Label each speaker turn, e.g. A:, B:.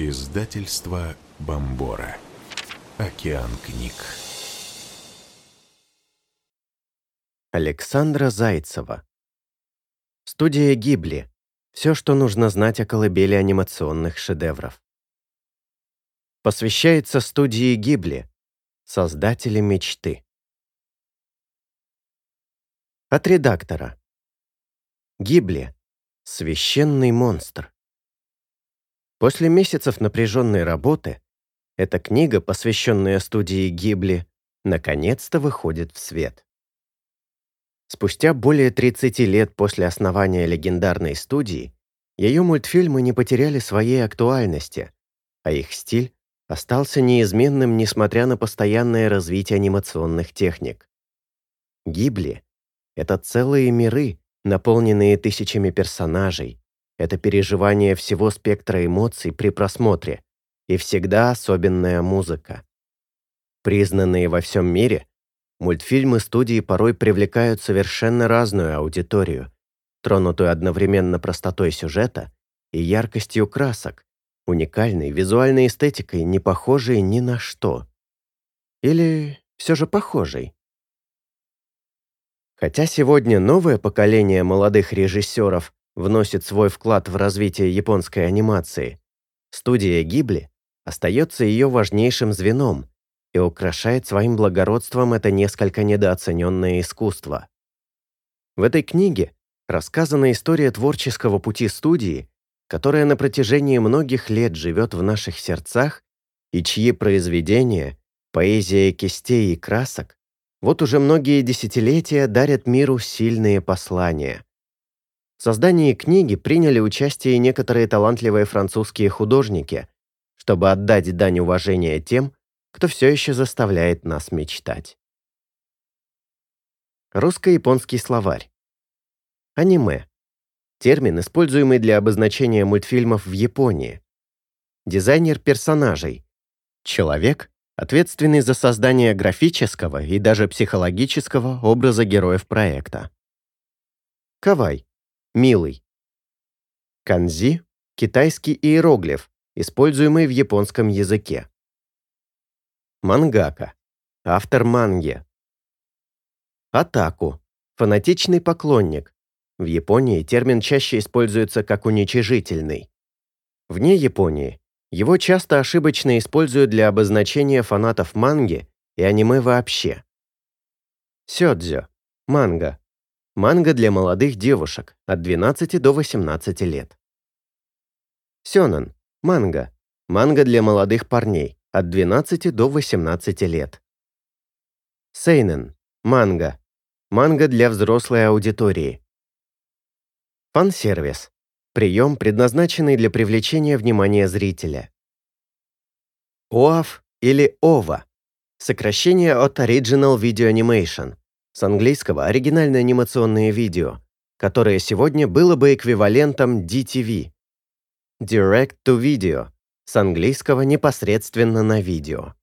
A: Издательство Бомбора. Океан книг.
B: Александра Зайцева. Студия Гибли. Все, что нужно знать о колыбели анимационных шедевров. Посвящается студии Гибли, создатели мечты. От редактора. Гибли. Священный монстр. После месяцев напряженной работы эта книга, посвященная студии Гибли, наконец-то выходит в свет. Спустя более 30 лет после основания легендарной студии, ее мультфильмы не потеряли своей актуальности, а их стиль остался неизменным, несмотря на постоянное развитие анимационных техник. Гибли — это целые миры, наполненные тысячами персонажей, это переживание всего спектра эмоций при просмотре и всегда особенная музыка. Признанные во всем мире, мультфильмы студии порой привлекают совершенно разную аудиторию, тронутую одновременно простотой сюжета и яркостью красок, уникальной визуальной эстетикой, не похожей ни на что. Или все же похожей. Хотя сегодня новое поколение молодых режиссеров вносит свой вклад в развитие японской анимации, студия Гибли остается ее важнейшим звеном и украшает своим благородством это несколько недооцененное искусство. В этой книге рассказана история творческого пути студии, которая на протяжении многих лет живет в наших сердцах и чьи произведения, поэзия кистей и красок, вот уже многие десятилетия дарят миру сильные послания. В создании книги приняли участие некоторые талантливые французские художники, чтобы отдать дань уважения тем, кто все еще заставляет нас мечтать. Русско-японский словарь. Аниме. Термин, используемый для обозначения мультфильмов в Японии. Дизайнер персонажей. Человек, ответственный за создание графического и даже психологического образа героев проекта. Кавай милый. Канзи – китайский иероглиф, используемый в японском языке. Мангака – автор манги. Атаку – фанатичный поклонник. В Японии термин чаще используется как уничижительный. Вне Японии его часто ошибочно используют для обозначения фанатов манги и аниме вообще. Сёдзё – манга, Манга для молодых девушек от 12 до 18 лет. Сёнэн. Манга. Манга для молодых парней от 12 до 18 лет. Сейнен. Манга. Манга для взрослой аудитории. Фан-сервис. Прием, предназначенный для привлечения внимания зрителя. ОАФ или ОВА. Сокращение от Original Video Animation с английского оригинальное анимационное видео, которое сегодня было бы эквивалентом DTV. Direct to Video, с английского непосредственно на видео.